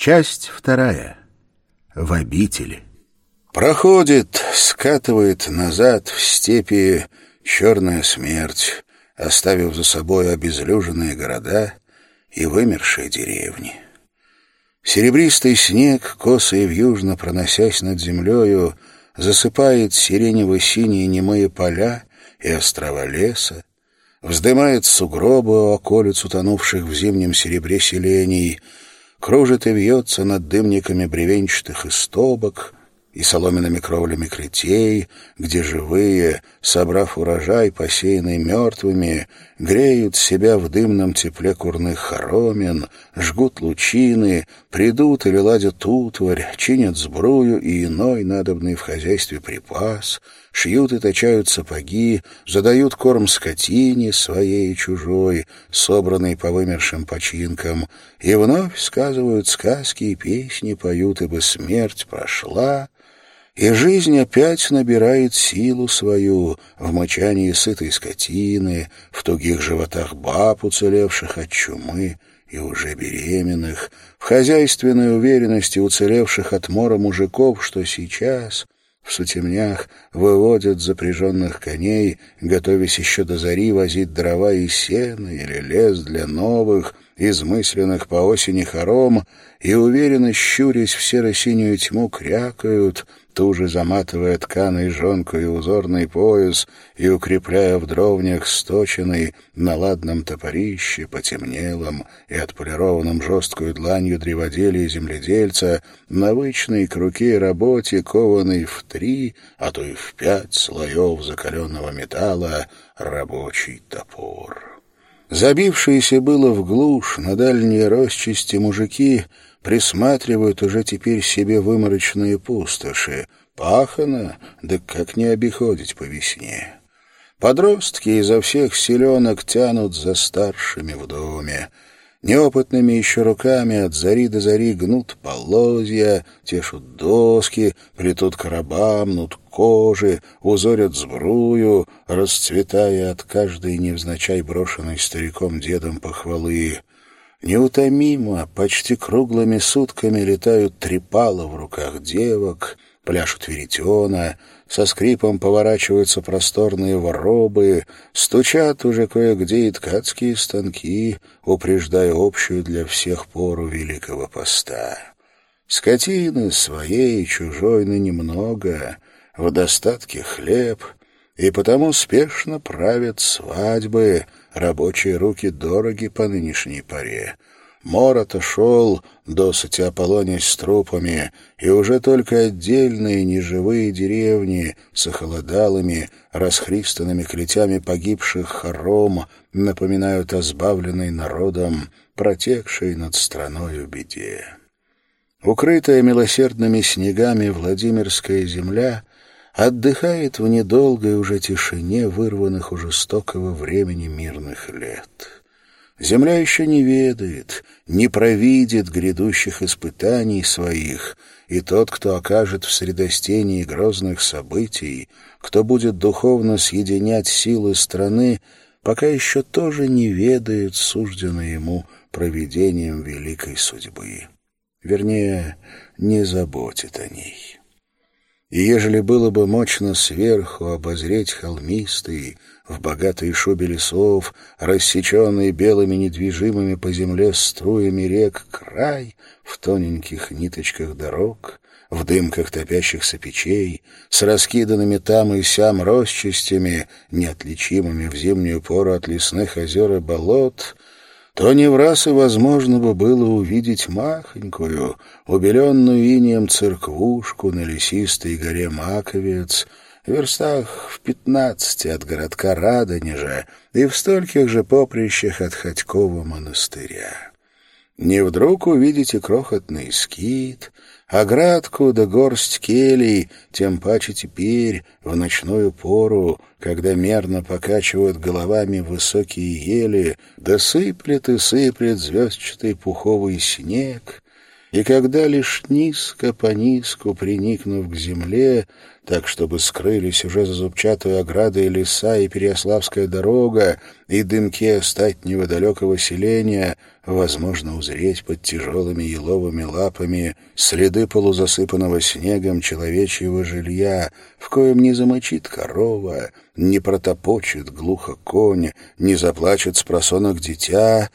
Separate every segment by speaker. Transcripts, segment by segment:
Speaker 1: Часть вторая. В обители.
Speaker 2: Проходит, скатывает назад в степи черная смерть, оставив за собой обезлюженные города и вымершие деревни. Серебристый снег, косо и вьюжно проносясь над землею, засыпает сиренево-синие немые поля и острова леса, вздымает сугробы околиц утонувших в зимнем серебре селений — кружит и вьется над дымниками бревенчатых истобок и соломенными кровлями клетей, где живые, собрав урожай, посеянный мертвыми, греют себя в дымном тепле курных хоромин, жгут лучины, придут или ладят утварь, чинят сбрую и иной надобный в хозяйстве припас, шьют и точают сапоги, задают корм скотине своей и чужой, собранной по вымершим починкам, и вновь сказывают сказки и песни, поют, ибо смерть прошла, и жизнь опять набирает силу свою в мочании сытой скотины, в тугих животах баб, уцелевших от чумы и уже беременных, в хозяйственной уверенности уцелевших от мора мужиков, что сейчас в сутемнях выводят запряженных коней, готовясь еще до зари возить дрова и сено или лес для новых, измысленных по осени хором, и уверенно щурясь в серо-синюю тьму крякают — туже заматывая тканой жонку и узорный пояс и укрепляя в дровнях сточенный на ладном топорище, потемнелом и отполированном жесткую дланью древоделия земледельца, навычной к руке и работе, кованный в три, а то и в пять слоев закаленного металла, рабочий топор. Забившиеся было в глушь на дальние росчасти мужики — присматривают уже теперь себе выморочные пустоши. Пахано, да как не обиходить по весне. Подростки изо всех селенок тянут за старшими в доме. Неопытными еще руками от зари до зари гнут полозья, тешут доски, плетут короба, мнут кожи, узорят сбрую, расцветая от каждой невзначай брошенной стариком-дедом похвалы. Неутомимо, почти круглыми сутками летают трепала в руках девок, пляшут веретена, со скрипом поворачиваются просторные воробы, стучат уже кое-где и ткацкие станки, упреждая общую для всех пору Великого Поста. Скотины своей и чужой ныне много, в достатке хлеб, и потому спешно правят свадьбы — рабочие руки дороги по нынешней паре. Мор отошел, досыти ополонясь с трупами, и уже только отдельные неживые деревни с охолодалыми, расхристанными клетями погибших хором напоминают о сбавленной народом, протекшей над страною беде. Укрытая милосердными снегами Владимирская земля отдыхает в недолгой уже тишине вырванных у жестокого времени мирных лет. Земля еще не ведает, не провидит грядущих испытаний своих, и тот, кто окажет в средостении грозных событий, кто будет духовно съединять силы страны, пока еще тоже не ведает сужденной ему проведением великой судьбы. Вернее, не заботит о ней. И ежели было бы мощно сверху обозреть холмистый, в богатой шубе лесов, рассеченный белыми недвижимыми по земле струями рек край в тоненьких ниточках дорог, в дымках топящихся печей, с раскиданными там и сям росчастями, неотличимыми в зимнюю пору от лесных озер и болот — то не в раз и возможно бы было увидеть махонькую, убеленную инеем церквушку на лесистой горе Маковец, в верстах в пятнадцати от городка Радонежа и в стольких же поприщах от Ходькова монастыря. Не вдруг увидите крохотный скит, оградку да горсть келей, тем паче теперь, в ночную пору, когда мерно покачивают головами высокие ели, да сыплет и сыплет звездчатый пуховый снег, и когда лишь низко по низку, приникнув к земле, так, чтобы скрылись уже за зубчатой оградой леса и Переяславская дорога, и дымки остатнего далекого селения, возможно узреть под тяжелыми еловыми лапами следы полузасыпанного снегом человечьего жилья, в коем не замочит корова, не протопочет глухо конь, не заплачет с просонок дитя,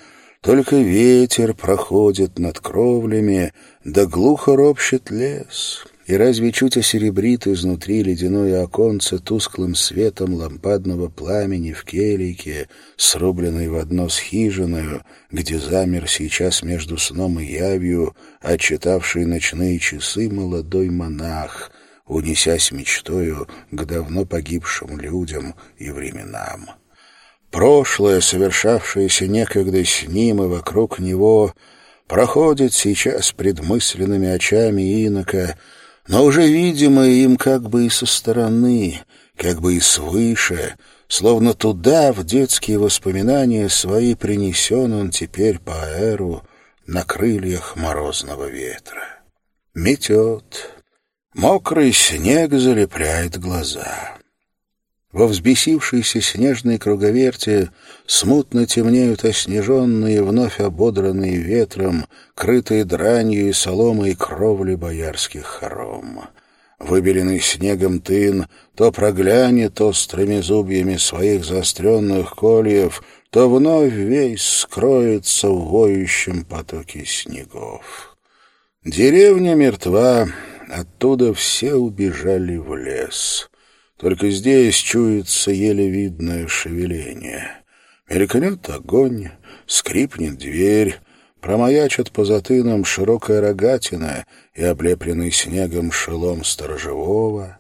Speaker 2: только ветер проходит над кровлями, да глухо ропщет лес» и разве чуть осеребрит изнутри ледяное оконце тусклым светом лампадного пламени в келике, срубленной в одно с хижиною, где замер сейчас между сном и явью, отчитавший ночные часы молодой монах, унесясь мечтою к давно погибшим людям и временам. Прошлое, совершавшееся некогда с ним и вокруг него, проходит сейчас пред мысленными очами инока, но уже видимо им как бы и со стороны, как бы и свыше, словно туда, в детские воспоминания свои принесен он теперь по аэру на крыльях морозного ветра. Метет, мокрый снег залепляет глаза. Во взбесившейся снежной круговерте смутно темнеют оснеженные, вновь ободранные ветром, крытые дранью и соломой кровли боярских хором. Выбеленный снегом тын то проглянет острыми зубьями своих заостренных кольев, то вновь весь скроется в воющем потоке снегов. Деревня мертва, оттуда все убежали в лес. Только здесь чуется еле видное шевеление. Мелькнет огонь, скрипнет дверь, промаячит по затынам широкая рогатина и облепленный снегом шелом сторожевого.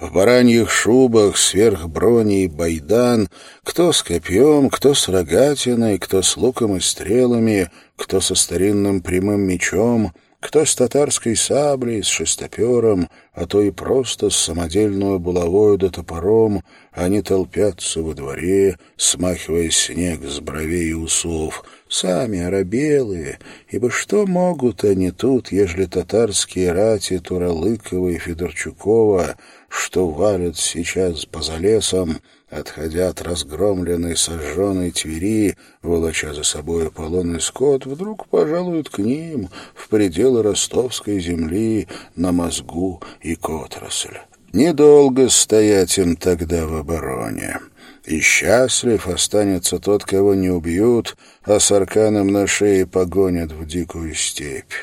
Speaker 2: В бараньих шубах сверх брони и байдан, кто с копьем, кто с рогатиной, кто с луком и стрелами, кто со старинным прямым мечом — кто с татарской саблей, с шестопером, а то и просто с самодельную булавою да топором, они толпятся во дворе, смахивая снег с бровей и усов, сами оробелые, ибо что могут они тут, ежели татарские рати Туралыкова и Федорчукова, что валят сейчас по залесам, Отходя от разгромленной сожженной Твери, волоча за собой полонный скот, вдруг пожалуют к ним в пределы ростовской земли на мозгу и котросль. Недолго стоять им тогда в обороне. И счастлив останется тот, кого не убьют, а с арканом на шее погонят в дикую степь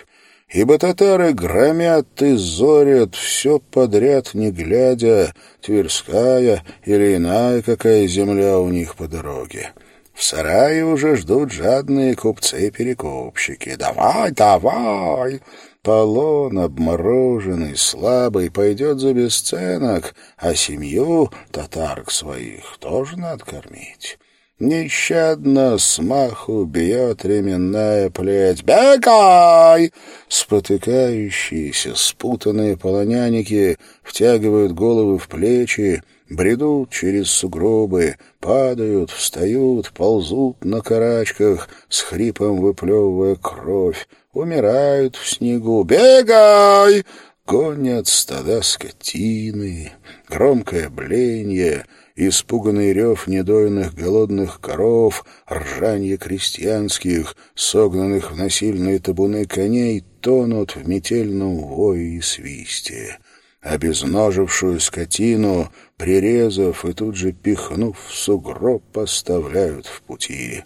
Speaker 2: ибо татары громят и зорят все подряд, не глядя, Тверская или иная какая земля у них по дороге. В сарае уже ждут жадные купцы-перекупщики. «Давай, давай!» Полон обмороженный, слабый, пойдет за бесценок, а семью татарок своих тоже надо кормить. Нещадно смаху бьет ременная плеть. «Бегай!» Спотыкающиеся, спутанные полоняники втягивают головы в плечи, бредут через сугробы, падают, встают, ползут на карачках, с хрипом выплевывая кровь, умирают в снегу. «Бегай!» Гонят стада скотины, громкое бление — испуганный рев недоенных голодных коров, ржанье крестьянских, согнанных в насильные табуны коней, тонут в метельном вое и свисте. Обезножившую скотину, прирезав и тут же пихнув в сугроб, поставляют в пути.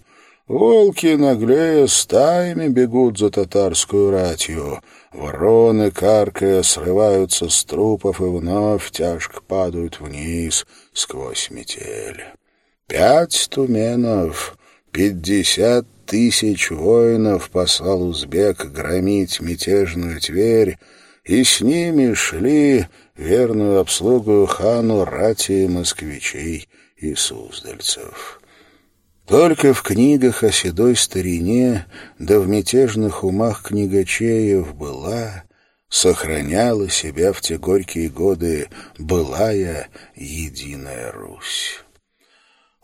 Speaker 2: Волки, наглея, стаями бегут за татарскую ратью. Вороны, каркая, срываются с трупов и вновь тяжко падают вниз сквозь метель. Пять туменов, пятьдесят тысяч воинов послал узбек громить мятежную Тверь, и с ними шли верную обслугу хану рати москвичей и суздальцев. Только в книгах о седой старине, да в мятежных умах книгачеев была, сохраняла себя в те горькие годы былая единая Русь.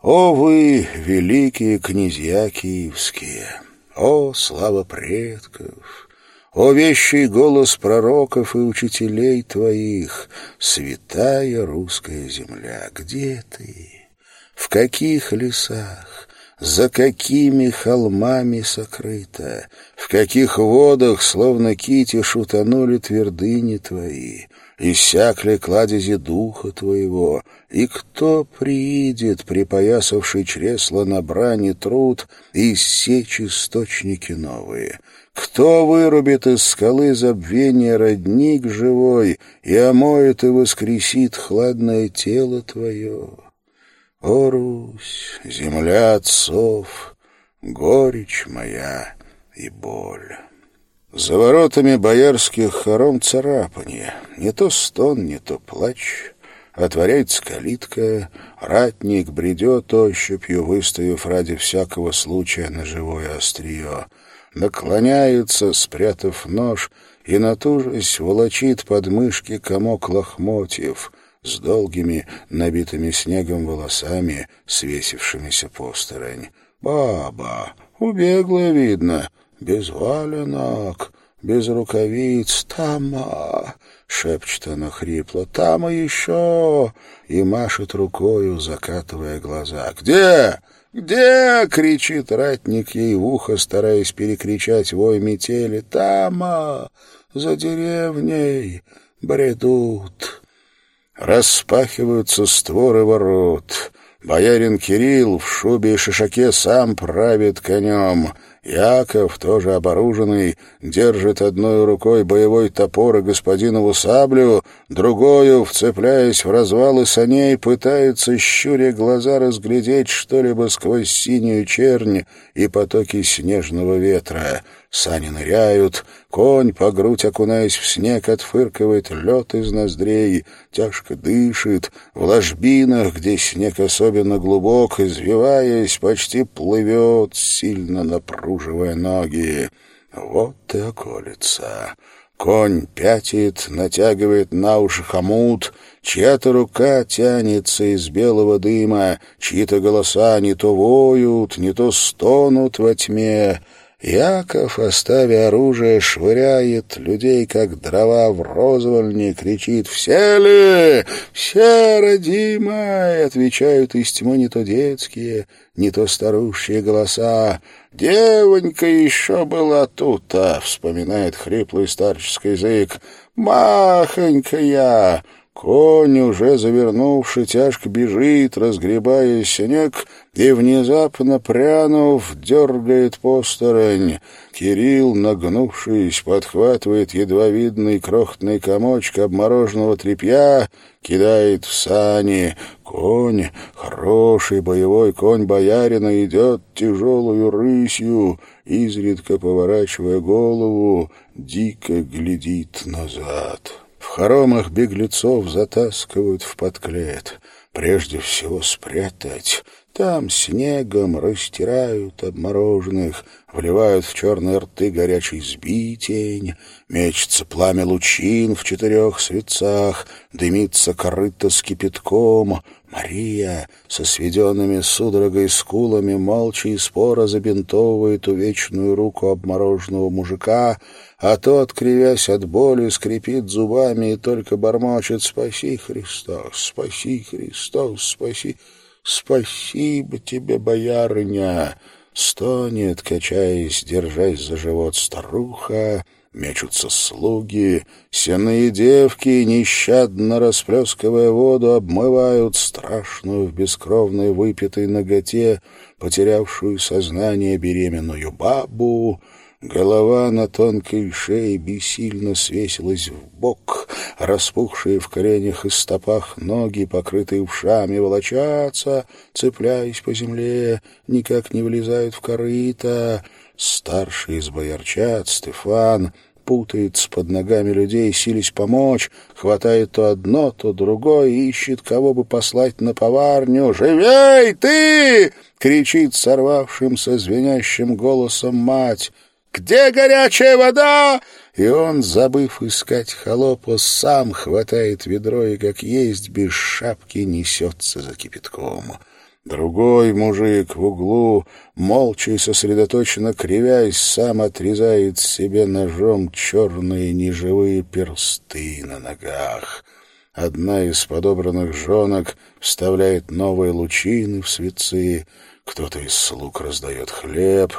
Speaker 2: О вы, великие князья киевские! О, слава предков! о вещий голос пророков и учителей твоих, святая русская земля, где ты? В каких лесах? За какими холмами сокрыта? В каких водах, словно китиш, утонули твердыни твои? Иссякли кладези духа твоего, и кто приидет, припоясавший чресло на брани труд, и иссечь источники новые? Кто вырубит из скалы забвения родник живой и омоет и воскресит хладное тело твое? О, Русь, земля отцов, горечь моя и боль. За воротами боярских хором царапанье, не то стон, не то плач. Отворяется калитка, ратник бредет ощупью, выставив ради всякого случая на живое острие наклоняется, спрятав нож, и, натужись, волочит под мышки комок лохмотьев с долгими, набитыми снегом волосами, свесившимися посторонь. «Баба! Убегла, видно, без валенок, без рукавиц. Тама!» — шепчет она хрипло. «Тама еще!» и машет рукою, закатывая глаза. «Где?» «Где?» — кричит ратник ей в ухо, стараясь перекричать вой метели. «Тама! За деревней! Бредут!» Распахиваются створы ворот. Боярин Кирилл в шубе и шишаке сам правит конем — Яков, тоже оборуженный, держит одной рукой боевой топор и господинову саблю, другую, вцепляясь в развалы саней, пытается, щуря глаза, разглядеть что-либо сквозь синюю чернь и потоки снежного ветра. Сани ныряют, конь, по грудь окунаясь в снег, отфыркивает лед из ноздрей, тяжко дышит, в ложбинах, где снег особенно глубок, извиваясь, почти плывет, сильно напруживая ноги. Вот и околица. Конь пятит, натягивает на уши хомут, чья-то рука тянется из белого дыма, чьи-то голоса не то воют, не то стонут во тьме — Яков, оставя оружие, швыряет людей, как дрова в розвольне, кричит «Все ли? Все, родимые!» Отвечают из тьмы не то детские, не то старущие голоса. «Девонька еще была тут», а, — вспоминает хриплый старческий язык. «Махонька я!» Конь, уже завернувший, тяжко бежит, разгребая снег, и, внезапно прянув, дергает посторонь. Кирилл, нагнувшись, подхватывает едва видный крохотный комочек обмороженного тряпья, кидает в сани. Конь, хороший боевой конь боярина, идет тяжелую рысью, изредка поворачивая голову, дико глядит назад. В хоромах беглецов затаскивают в подклет. Прежде всего спрятать. Там снегом растирают обмороженных, вливают в черные рты горячий сбитень, мечется пламя лучин в четырех светцах, дымится корыто с кипятком. Мария со сведенными судорогой скулами молча и споро забинтовывает увечную руку обмороженного мужика, а тот, кривясь от боли, скрипит зубами и только бормочет «Спаси, Христос! Спаси, Христос! Спаси! Спасибо тебе, боярыня!» Стонет, качаясь, держась за живот старуха, мечутся слуги, сенные девки, нещадно расплескивая воду, обмывают страшную в бескровной выпитой ноготе, потерявшую сознание беременную бабу, Голова на тонкой шее бессильно свесилась в бок, распухшие в коленях и стопах ноги, покрытые ушами, волочатся, цепляясь по земле, никак не влезают в корыто. Старший из боярчат, Стефан, путается под ногами людей, сились помочь, хватает то одно, то другое, ищет, кого бы послать на поварню. «Живей ты!» — кричит сорвавшимся звенящим голосом мать. Где горячая вода?» И он, забыв искать холопа, сам хватает ведро и, как есть, без шапки несется за кипятком. Другой мужик в углу, молча и сосредоточенно кривясь, сам отрезает себе ножом черные неживые персты на ногах. Одна из подобранных жонок вставляет новые лучины в свецы, кто-то из слуг раздает хлеб.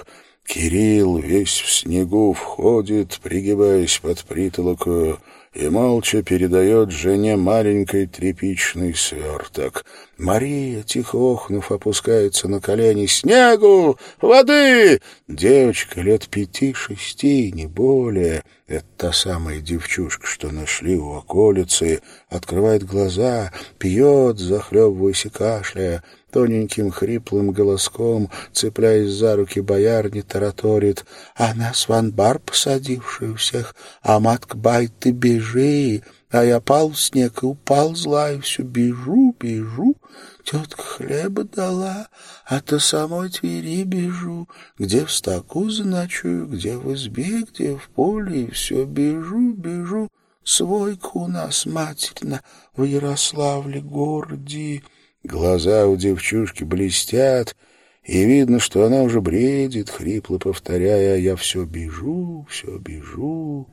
Speaker 2: Кирилл весь в снегу входит, пригибаясь под притолоку, и молча передает жене маленький тряпичный сверток. Мария, тихо охнув, опускается на колени. «Снегу! Воды!» Девочка лет пяти-шести, не более. Это та самая девчушка, что нашли у околицы. Открывает глаза, пьет, захлебываясь и кашляя тоненьким хриплым голоском, цепляясь за руки боярни, тараторит. «А нас в анбар посадивший у всех, а матка бай, ты бежи!» А я пал в снег и упал зла, и все бежу, бежу. Тетка хлеба дала, а то самой Твери бежу, где в стаку заночую, где в избе, где в поле, и все бежу, бежу. Свойка у нас материна в Ярославле городе. Глаза у девчушки блестят, и видно, что она уже бредит, хрипло повторяя «Я все бежу, все бежу».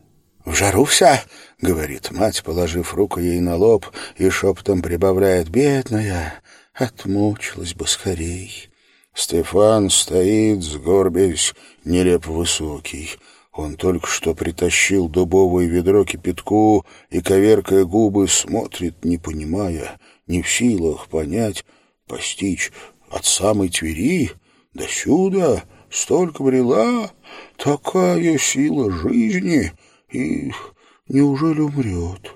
Speaker 2: «В жару вся!» — говорит мать, положив руку ей на лоб и шепотом прибавляет «Бедная, отмучилась бы скорей». Стефан стоит, сгорбясь, нелепо высокий. Он только что притащил дубовое ведро кипятку и, коверкая губы, смотрит, не понимая, не в силах понять, постичь от самой Твери до сюда столько брела, такая сила жизни, и неужели умрет?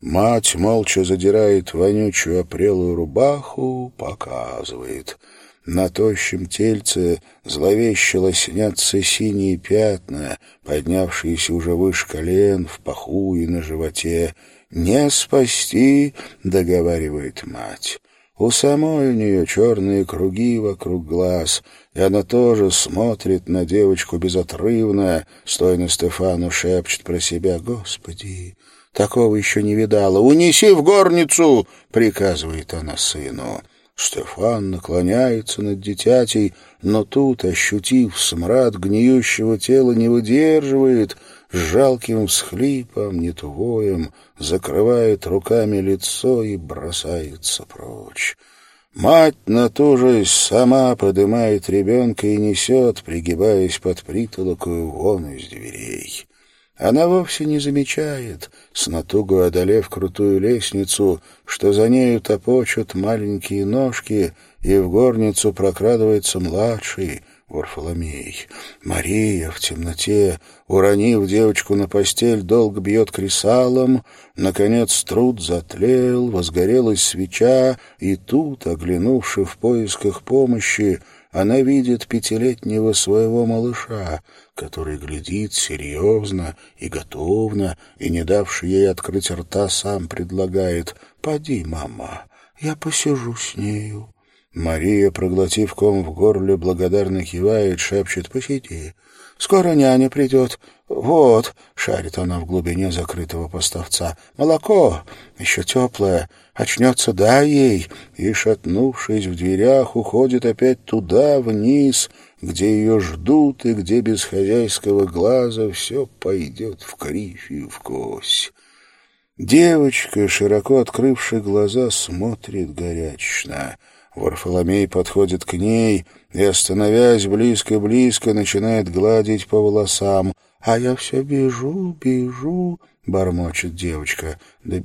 Speaker 2: Мать молча задирает вонючую опрелую рубаху, показывает. На тощем тельце зловеще лоснятся синие пятна, поднявшиеся уже выше колен, в паху и на животе. «Не спасти», — договаривает мать. У самой у нее черные круги вокруг глаз, и она тоже смотрит на девочку безотрывно, стоя на Стефану, шепчет про себя «Господи, такого еще не видала! Унеси в горницу!» — приказывает она сыну. Стефан наклоняется над дитятей, но тут, ощутив смрад гниющего тела, не выдерживает — с жалким всхлипом, нетвоем, закрывает руками лицо и бросается прочь. Мать, натужась, сама поднимает ребенка и несет, пригибаясь под притолоку вон из дверей. Она вовсе не замечает, с натугой одолев крутую лестницу, что за нею топочут маленькие ножки, и в горницу прокрадывается младший, Варфоломей. Мария в темноте, уронив девочку на постель, долго бьет кресалом. Наконец труд затлел, возгорелась свеча, и тут, оглянувши в поисках помощи, она видит пятилетнего своего малыша, который глядит серьезно и готовно, и, не давший ей открыть рта, сам предлагает «Поди, мама, я посижу с нею». Мария, проглотив ком в горле, благодарно кивает, шепчет «Посиди, скоро няня придет». «Вот», — шарит она в глубине закрытого поставца, — «молоко, еще теплое, очнется, дай ей». И, шатнувшись в дверях, уходит опять туда, вниз, где ее ждут и где без хозяйского глаза все пойдет в кривь и в кось. Девочка, широко открывшая глаза, смотрит горячечно — Варфоломей подходит к ней и, остановясь близко-близко, начинает гладить по волосам. «А я все бежу, бежу», — бормочет девочка. «Да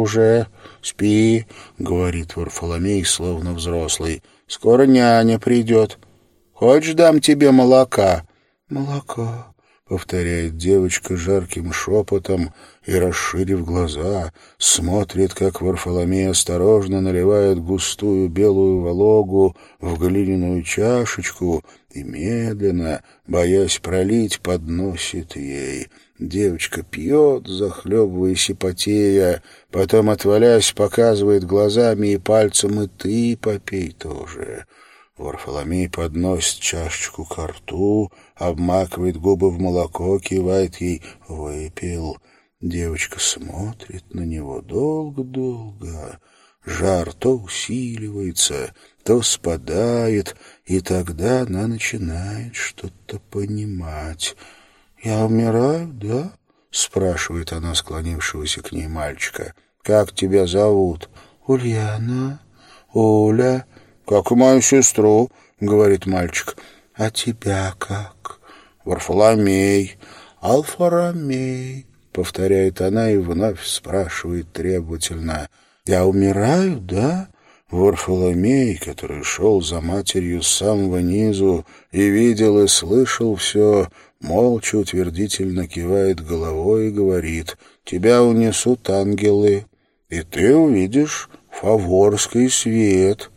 Speaker 2: уже. Спи», — говорит Варфоломей, словно взрослый. «Скоро няня придет. Хочешь, дам тебе молока?» «Молока», — повторяет девочка жарким шепотом и, расширив глаза, смотрит, как Варфоломей осторожно наливает густую белую вологу в глиняную чашечку и медленно, боясь пролить, подносит ей. Девочка пьет, захлебываясь и потея, потом, отвалясь, показывает глазами и пальцем, и ты попей тоже. Варфоломей подносит чашечку к рту, обмакивает губы в молоко, кивает ей «выпил». Девочка смотрит на него долго-долго. Жар то усиливается, то спадает, и тогда она начинает что-то понимать. «Я умираю, да?» — спрашивает она склонившегося к ней мальчика. «Как тебя зовут?» «Ульяна». «Оля». «Как и мою сестру», — говорит мальчик. «А тебя как?» «Варфоломей». «Алфарамей», — повторяет она и вновь спрашивает требовательно. «Я умираю, да?» Варфоломей, который шел за матерью с самого низу и видел и слышал все, молча утвердительно кивает головой и говорит, «Тебя унесут ангелы, и ты увидишь фаворский свет».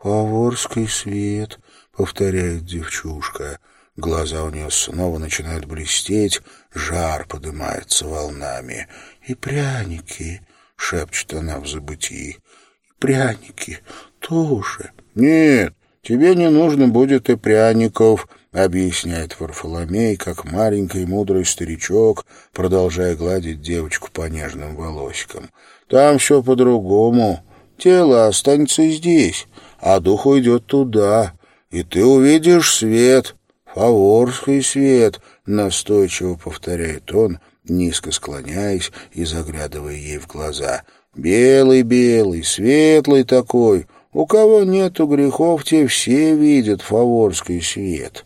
Speaker 2: «Фаворский свет», — повторяет девчушка. Глаза у нее снова начинают блестеть, жар поднимается волнами. «И пряники», — шепчет она в забытии, — «и пряники тоже». «Нет, тебе не нужно будет и пряников», — объясняет Варфоломей, как маленький мудрый старичок, продолжая гладить девочку по нежным волосикам. «Там все по-другому. Тело останется здесь, а дух уйдет туда, и ты увидишь свет, «Фаворский свет», — настойчиво повторяет он, низко склоняясь и заглядывая ей в глаза. «Белый-белый, светлый такой. У кого нету грехов, те все видят фаворский свет».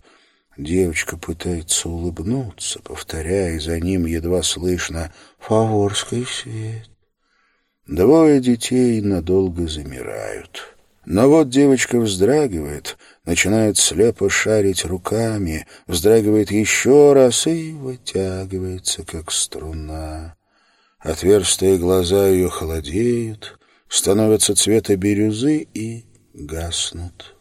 Speaker 2: Девочка пытается улыбнуться, повторяя за ним едва слышно «Фаворский свет». Двое детей надолго замирают. Но вот девочка вздрагивает, начинает слепо шарить руками, вздрагивает еще раз и вытягивается, как струна. Отверстые глаза ее холодеют, становятся цвета бирюзы и гаснут.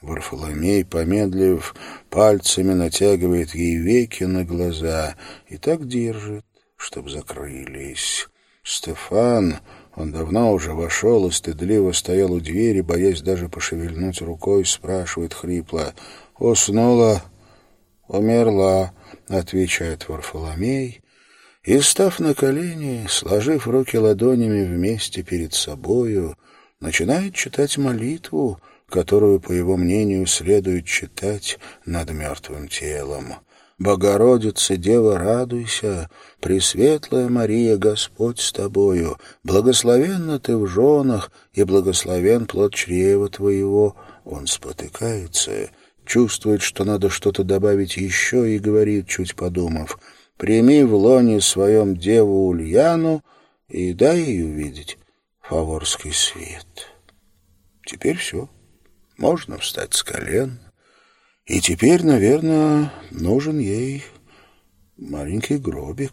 Speaker 2: Варфоломей, помедлив, пальцами натягивает ей веки на глаза и так держит, чтоб закрылись. Стефан он давно уже вошел и стыдливо стоял у двери, боясь даже пошевельнуть рукой, спрашивает хрипло. «Уснула?» «Умерла», — отвечает Варфоломей, и, став на колени, сложив руки ладонями вместе перед собою, начинает читать молитву, которую, по его мнению, следует читать над мертвым телом. Богородица, Дева, радуйся, Пресветлая Мария, Господь с тобою, благословенна ты в женах, и благословен плод чрева твоего. Он спотыкается, чувствует, что надо что-то добавить еще, и говорит, чуть подумав, «Прими в лоне своем Деву Ульяну и дай ей увидеть фаворский свет». Теперь все. Можно встать с колен, и теперь, наверное, нужен ей маленький гробик.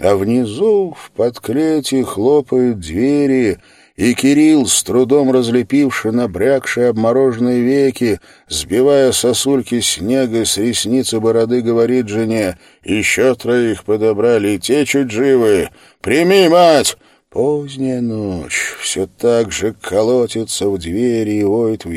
Speaker 2: А внизу в подклете хлопают двери, и Кирилл, с трудом разлепивший набрякшие обмороженные веки, сбивая сосульки снега с ресницы бороды, говорит жене, «Еще троих подобрали, и те чуть живы. Прими, мать!» Поздняя ночь все так же колотится в двери и воет в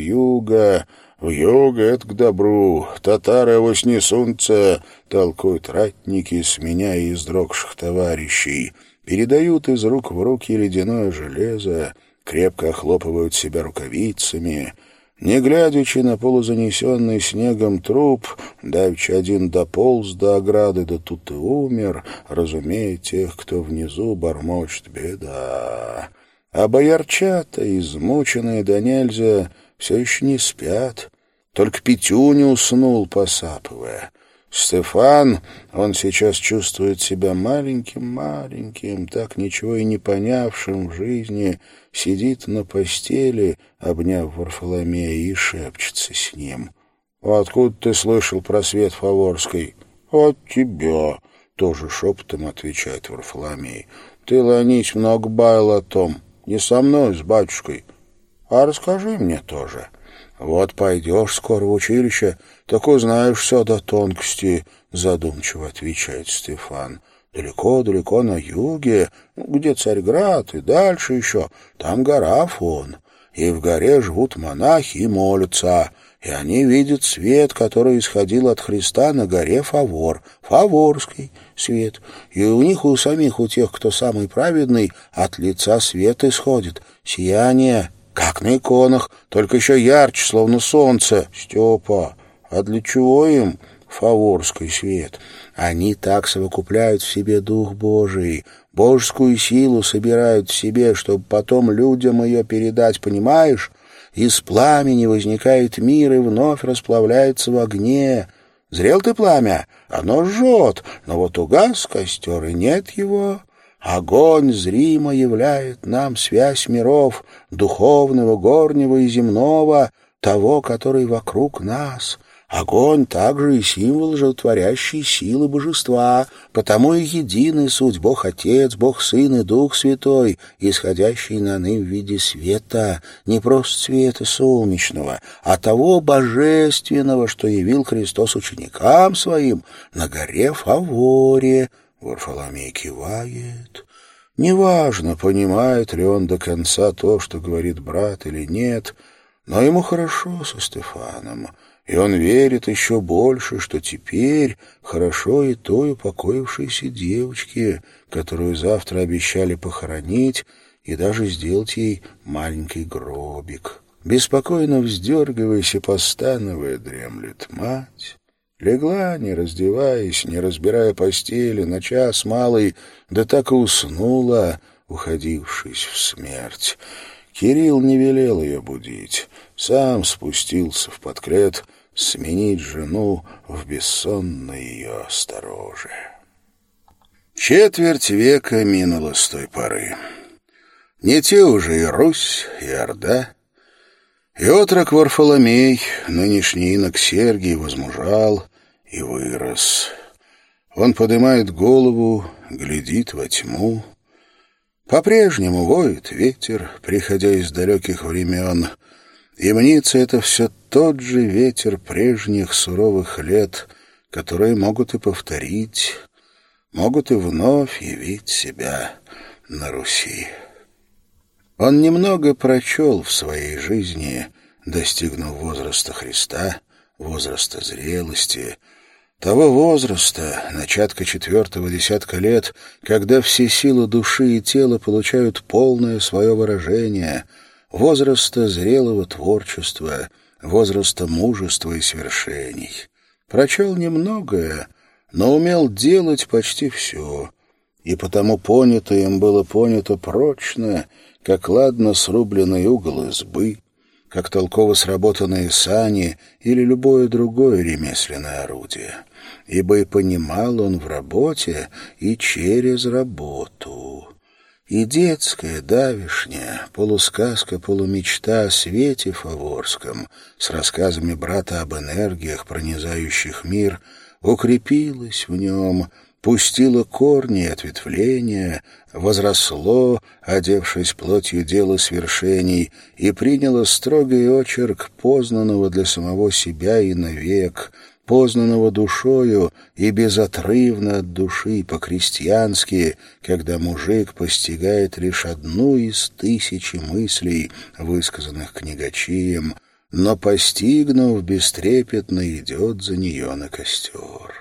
Speaker 2: юго, в юго это к добру, татары его снесутся, толкуют ратники, сменяя издрогших товарищей, передают из рук в руки ледяное железо, крепко охлопывают себя рукавицами, не глядячи на полузанесенный снегом труп, давеча один дополз до ограды, да тут и умер, разумея тех, кто внизу бормочет беда. А боярчата, измученные до нельзя, все еще не спят. Только Петюня уснул, посапывая. Стефан, он сейчас чувствует себя маленьким-маленьким, так ничего и не понявшим в жизни, сидит на постели, обняв Варфоломея, и шепчется с ним. «Откуда ты слышал про свет Фаворской?» «От тебя», — тоже шепотом отвечает Варфоломей. «Ты, Ланись, много баял о том. Не со мной, с батюшкой. А расскажи мне тоже. Вот пойдешь скоро в училище, так узнаешь все до тонкости, задумчиво отвечает Стефан. Далеко-далеко на юге, где Царьград и дальше еще, там гора Афон. И в горе живут монахи и молятся, и они видят свет, который исходил от Христа на горе Фавор, Фаворский свет. И у них, у самих, у тех, кто самый праведный, от лица свет исходит, сияние Как на иконах, только еще ярче, словно солнце. Степа, а для чего им фаворский свет? Они так совокупляют в себе Дух Божий, божескую силу собирают в себе, чтобы потом людям ее передать, понимаешь? Из пламени возникает мир и вновь расплавляется в огне. Зрел ты пламя? Оно жжет, но вот угас костер, и нет его. Огонь зримо являет нам связь миров, духовного, горнего и земного, того, который вокруг нас. Огонь также и символ животворящей силы божества, потому и единый суть Бог Отец, Бог Сын и Дух Святой, исходящий на ны в виде света, не просто света солнечного, а того божественного, что явил Христос ученикам своим на горе Фаворе, Варфоломей кивает. Неважно, понимает ли он до конца то, что говорит брат или нет, но ему хорошо со Стефаном, и он верит еще больше, что теперь хорошо и той упокоившейся девочке, которую завтра обещали похоронить и даже сделать ей маленький гробик. Беспокойно вздергиваясь и постановая, дремлет мать, Легла, не раздеваясь, не разбирая постели, на час малый, да так и уснула, уходившись в смерть. Кирилл не велел ее будить, сам спустился в подкрет сменить жену в бессонное ее стороже. Четверть века минула с той поры. Не те уже и Русь, и Орда, и отрок Варфоломей, нынешний инок Сергий, возмужал, и вырос. Он поднимает голову, глядит во тьму. По-прежнему воет ветер, приходя из далеких времен, и мнится это все тот же ветер прежних суровых лет, которые могут и повторить, могут и вновь явить себя на Руси. Он немного прочел в своей жизни, достигнув возраста Христа, возраста зрелости — того возраста, начатка четвертого десятка лет, когда все силы души и тела получают полное свое выражение, возраста зрелого творчества, возраста мужества и свершений. Прочел немногое, но умел делать почти все, и потому понято им было понято прочно, как ладно срубленный угол избы, как толково сработанные сани или любое другое ремесленное орудие ибо и понимал он в работе и через работу. И детская, давишняя, полусказка, полумечта о свете фаворском с рассказами брата об энергиях, пронизающих мир, укрепилась в нем, пустило корни и ответвления, возросло, одевшись плотью дела свершений, и приняло строгий очерк познанного для самого себя и навек — познанного душою и безотрывно от души по-крестьянски, когда мужик постигает лишь одну из тысячи мыслей, высказанных книгачием, но, постигнув, бестрепетно идет за нее на костер.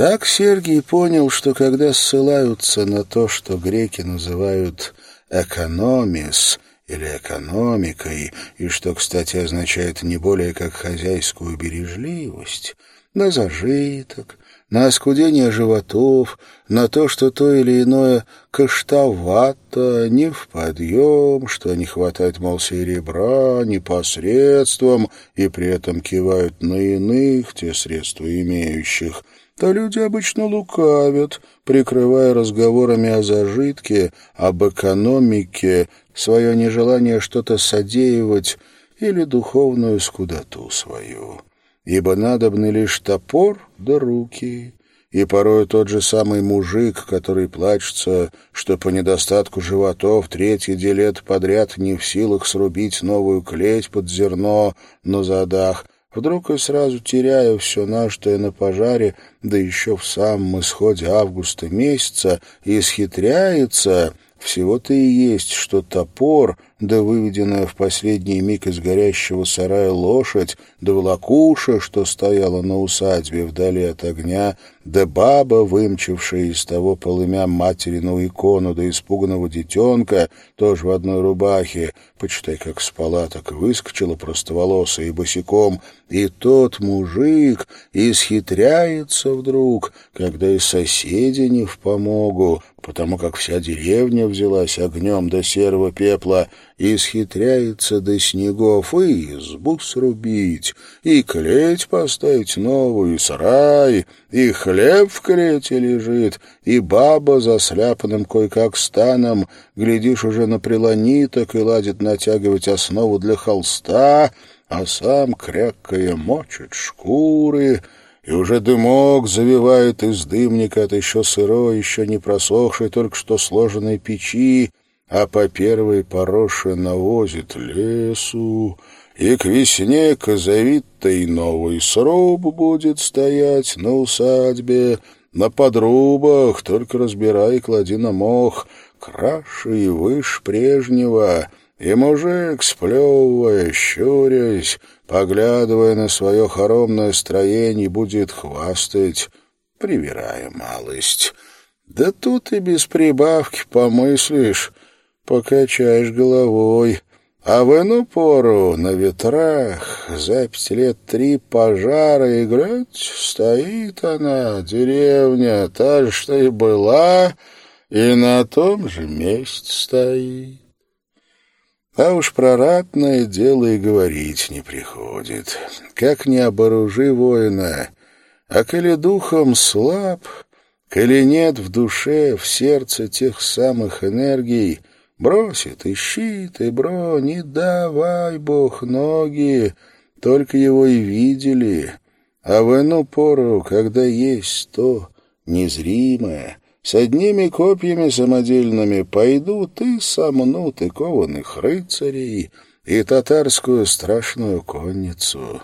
Speaker 2: Так Сергий понял, что когда ссылаются на то, что греки называют «экономис», или экономикой, и что, кстати, означает не более как хозяйскую бережливость, на зажиток, на оскудение животов, на то, что то или иное каштовато, не в подъем, что не хватает, мол, серебра, непосредством, и при этом кивают на иных те средства имеющих, то люди обычно лукавят, прикрывая разговорами о зажитке, об экономике свое нежелание что-то содеивать или духовную скудоту свою. Ибо надобны лишь топор да руки, и порой тот же самый мужик, который плачется, что по недостатку животов третий лет подряд не в силах срубить новую клеть под зерно на задах, вдруг и сразу теряя все нажитое на пожаре, да еще в самом исходе августа месяца, исхитряется всего-то и есть, что топор, да выведенная в последний миг из горящего сарая лошадь, да волокуша, что стояла на усадьбе вдали от огня, да баба, вымчившая из того полымя материну икону, да испуганного детенка, тоже в одной рубахе, почитай, как спала, так и выскочила простоволосая и босиком, и тот мужик исхитряется вдруг, когда и соседи не в помогу, потому как вся деревня взялась огнем до серого пепла, исхитряется до снегов и избу срубить, и клеть поставить новую, и сарай, и хлеб в клете лежит, и баба за сляпанным кое-как станом, глядишь уже на прилониток и ладит натягивать основу для холста, а сам, крякая, мочит шкуры, и уже дымок завивает из дымника от еще сырой, еще не просохшей, только что сложенной печи, а по первой пороше навозит лесу, и к весне козовит-то новый сруб будет стоять на усадьбе, на подрубах, только разбирай и клади на мох, краше и выше прежнего, и мужик, сплевывая, щурясь, поглядывая на свое хоромное строение, будет хвастать, привирая малость. Да тут и без прибавки помыслишь, покачаешь головой. А в иную пору на ветрах за пять лет три пожара и глядь, стоит она, деревня, та что и была, и на том же месте стоит. А уж про ратное дело и говорить не приходит. Как не оборужи воина, а коли духом слаб, коли нет в душе, в сердце тех самых энергий, бросит и щит, и бронь, и давай, бог, ноги, только его и видели. А в иную пору, когда есть то незримое, с одними копьями самодельными пойдут и сомнут и кованых рыцарей, и татарскую страшную конницу.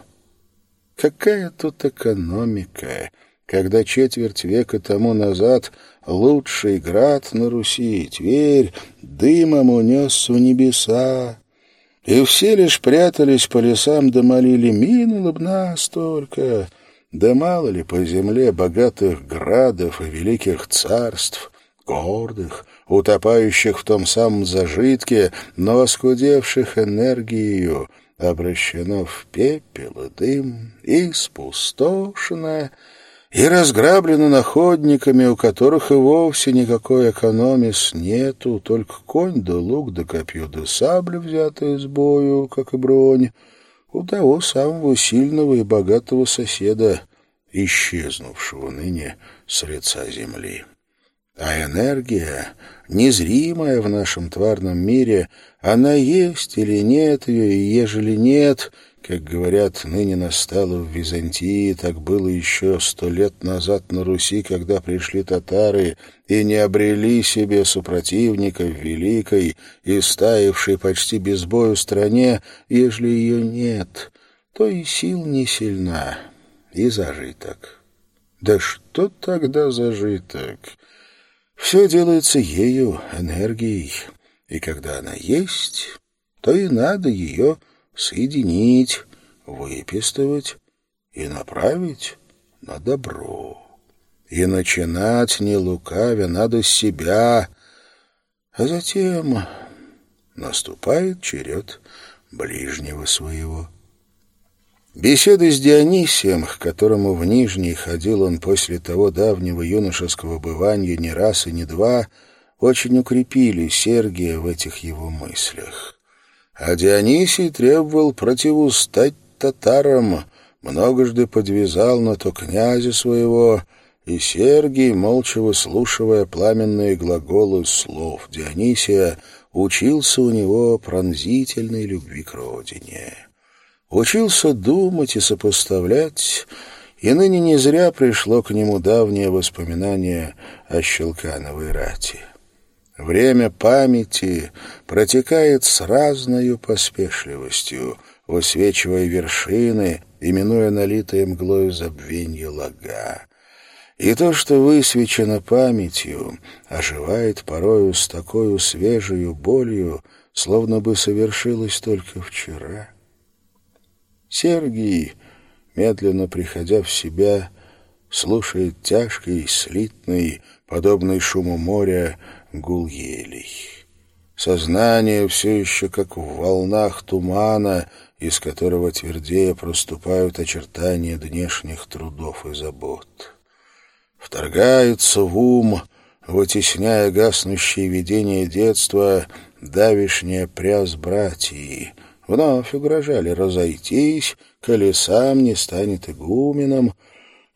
Speaker 2: Какая тут экономика, когда четверть века тому назад лучший град на Руси, Тверь, дымом унес в небеса, и все лишь прятались по лесам да молили «Минуло б нас только», да мало ли по земле богатых градов и великих царств, гордых, утопающих в том самом зажитке, но оскудевших энергию, обращено в пепел и дым, и спустошено, и разграблено находниками, у которых и вовсе никакой экономис нету, только конь да лук да копье да сабля, взятые с бою, как и бронь, у того самого сильного и богатого соседа, исчезнувшего ныне с лица земли. А энергия, незримая в нашем тварном мире, она есть или нет ее, и ежели нет, как говорят, ныне настало в Византии, так было еще сто лет назад на Руси, когда пришли татары и не обрели себе супротивника в великой и стаившей почти без бою стране, ежели ее нет, то и сил не сильна, и зажиток. Да что тогда зажиток? Все делается ею, энергией, и когда она есть, то и надо ее соединить, выпистывать и направить на добро. И начинать не лукавя надо с себя, а затем наступает черед ближнего своего. Беседы с Дионисием, к которому в Нижний ходил он после того давнего юношеского бывания не раз и не два, очень укрепили Сергия в этих его мыслях. А Дионисий требовал противустать татарам, многожды подвязал на то князя своего, и Сергий, молча выслушивая пламенные глаголы слов Дионисия, учился у него пронзительной любви к родине. Учился думать и сопоставлять, и ныне не зря пришло к нему давнее воспоминание о Щелкановой рати. Время памяти протекает с разною поспешливостью, высвечивая вершины, именуя налитые мглою забвенье лага. И то, что высвечено памятью, оживает порою с такой свежей болью, словно бы совершилось только вчера. Сергий, медленно приходя в себя, слушает тяжкий, слитный, подобный шуму моря, гул елей. Сознание все еще как в волнах тумана, из которого твердее проступают очертания внешних трудов и забот. Вторгаются в ум, вытесняя гаснущие видения детства, давишняя пряз братьи. Вновь угрожали разойтись, коли сам не станет игуменом,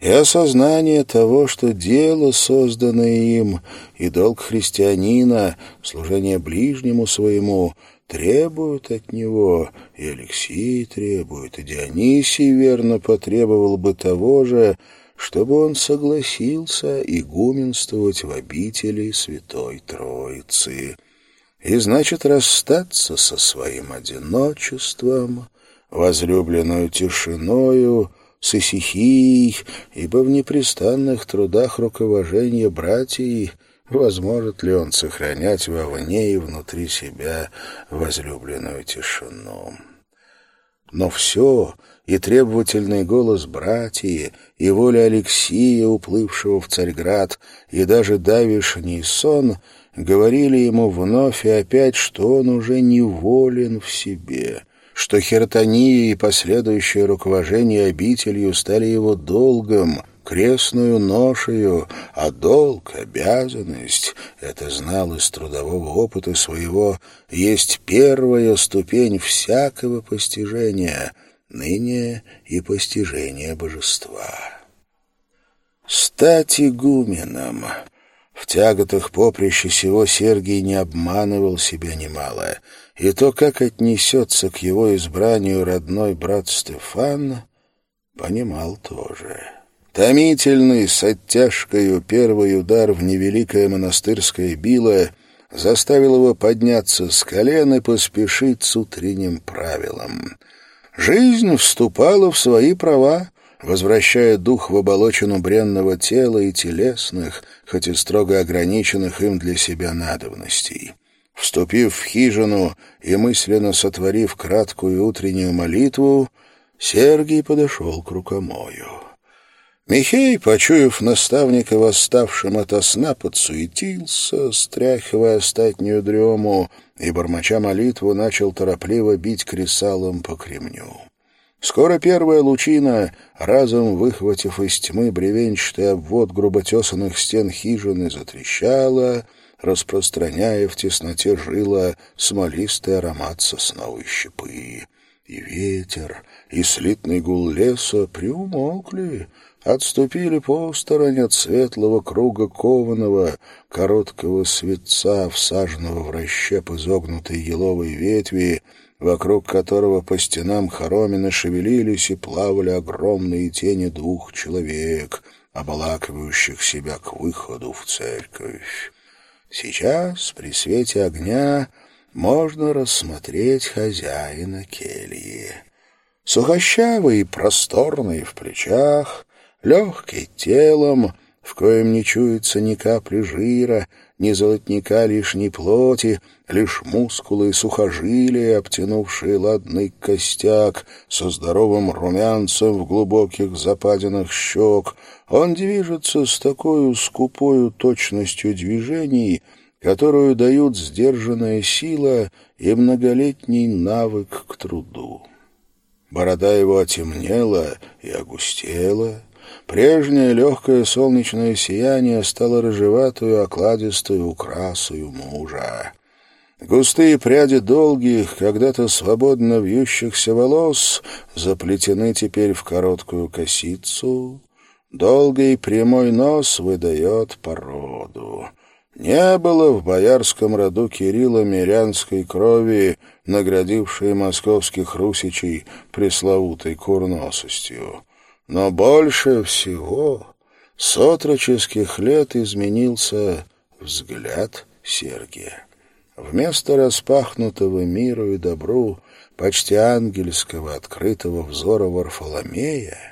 Speaker 2: и осознание того, что дело, созданное им, и долг христианина, служение ближнему своему, требуют от него, и Алексей требует, и Дионисий верно потребовал бы того же, чтобы он согласился игуменствовать в обители Святой Троицы. И значит расстаться со своим одиночеством, возлюбленную тишиною, с исихией, ибо в непрестанных трудах руковожения братьей возможет ли он сохранять вовне и внутри себя возлюбленную тишину. Но все, и требовательный голос братьи, и воля Алексия, уплывшего в Царьград, и даже давишний сон говорили ему вновь и опять, что он уже неволен в себе, что хертония и последующее руковожение обителью стали его долгом, крестную ношею, а долг, обязанность, это знал из трудового опыта своего, есть первая ступень всякого постижения, ныне и постижения божества. Стать игуменом — в тяготах поприща сего Сергий не обманывал себя немало, и то, как отнесется к его избранию родной брат Стефан, понимал тоже. Томительный с оттяжкою первый удар в невеликое монастырское било заставил его подняться с колен и поспешить с утренним правилом. Жизнь вступала в свои права, возвращая дух в оболочину бренного тела и телесных, хоть и строго ограниченных им для себя надобностей. Вступив в хижину и мысленно сотворив краткую утреннюю молитву, Сергий подошел к рукомою. Михей, почуяв наставника восставшим ото сна, подсуетился, стряхивая остатнюю дрему, и, бормоча молитву, начал торопливо бить кресалом по кремню. Скоро первая лучина, разом выхватив из тьмы бревенчатый обвод груботесанных стен хижины, затрещала, распространяя в тесноте жила смолистый аромат сосновой щепы. И ветер, и слитный гул леса приумолкли, отступили по стороне от светлого круга кованого, короткого светца, всаженного в расщеп изогнутой еловой ветви, вокруг которого по стенам хоромины шевелились и плавали огромные тени двух человек, обалакивающих себя к выходу в церковь. Сейчас, при свете огня, можно рассмотреть хозяина кельи. Сухощавый и просторный в плечах, легкий телом, в коем не чуется ни капли жира, ни золотника лишней плоти, лишь мускулы и сухожилия, обтянувшие ладный костяк, со здоровым румянцем в глубоких западинах щек. Он движется с такой скупою точностью движений, которую дают сдержанная сила и многолетний навык к труду. Борода его отемнела и огустела, Прежнее легкое солнечное сияние стало рыжеватую, окладистую украсою мужа. Густые пряди долгих, когда-то свободно вьющихся волос заплетены теперь в короткую косицу. Долгий прямой нос выдает породу. Не было в боярском роду Кирилла мирянской крови, наградившей московских русичей пресловутой курносостью. Но больше всего с отроческих лет изменился взгляд Сергия. Вместо распахнутого миру и добру, почти ангельского открытого взора Варфоломея,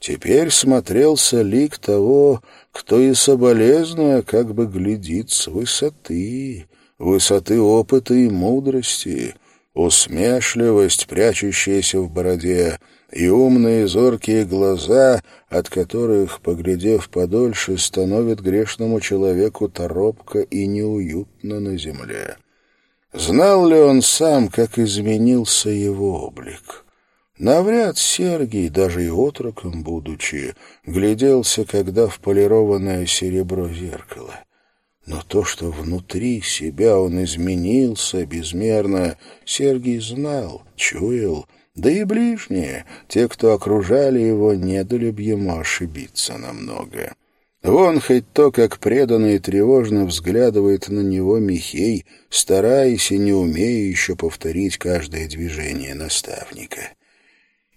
Speaker 2: теперь смотрелся лик того, кто и соболезнуя как бы глядит с высоты, высоты опыта и мудрости, усмешливость, прячущаяся в бороде, и умные зоркие глаза, от которых, поглядев подольше, становят грешному человеку торопко и неуютно на земле. Знал ли он сам, как изменился его облик? Навряд Сергий, даже и отроком будучи, гляделся, когда в полированное серебро зеркало. Но то, что внутри себя он изменился безмерно, Сергий знал, чуял, да и ближние, те, кто окружали его, не дали б ему ошибиться намного. Вон хоть то, как преданно и тревожно взглядывает на него Михей, стараясь и не умея еще повторить каждое движение наставника.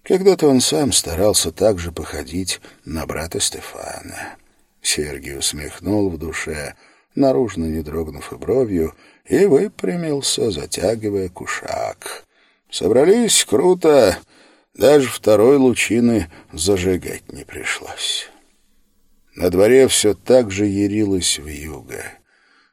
Speaker 2: Когда-то он сам старался так же походить на брата Стефана. Сергий усмехнул в душе, наружно не дрогнув и бровью, и выпрямился, затягивая кушак. Собрались круто, даже второй лучины зажигать не пришлось. На дворе все так же ярилось в юго.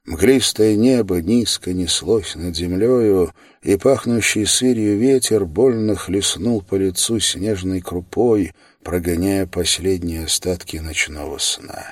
Speaker 2: Мглистое небо низко неслось над землею, и пахнущий сырью ветер больно хлестнул по лицу снежной крупой, прогоняя последние остатки ночного сна.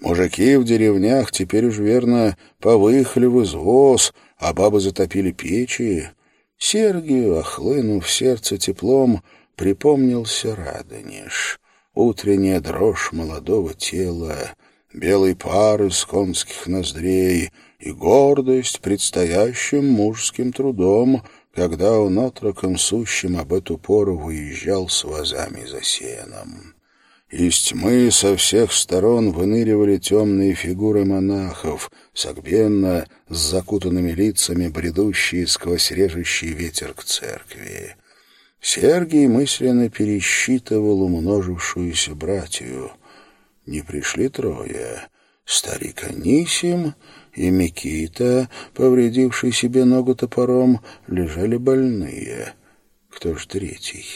Speaker 2: Мужики в деревнях теперь уж верно повыехали в извоз, а бабы затопили печи. Сергию, охлынув сердце теплом, припомнился Радонеж. Утренняя дрожь молодого тела, белый пар из конских ноздрей и гордость предстоящим мужским трудом, когда он отроком сущим об эту пору выезжал с вазами за сеном. Из тьмы со всех сторон выныривали темные фигуры монахов, согбенно, с закутанными лицами, бредущие сквозь режущий ветер к церкви. Сергий мысленно пересчитывал умножившуюся братью. Не пришли трое. Старик Анисим и Микита, повредивший себе ногу топором, лежали больные. Кто ж третий?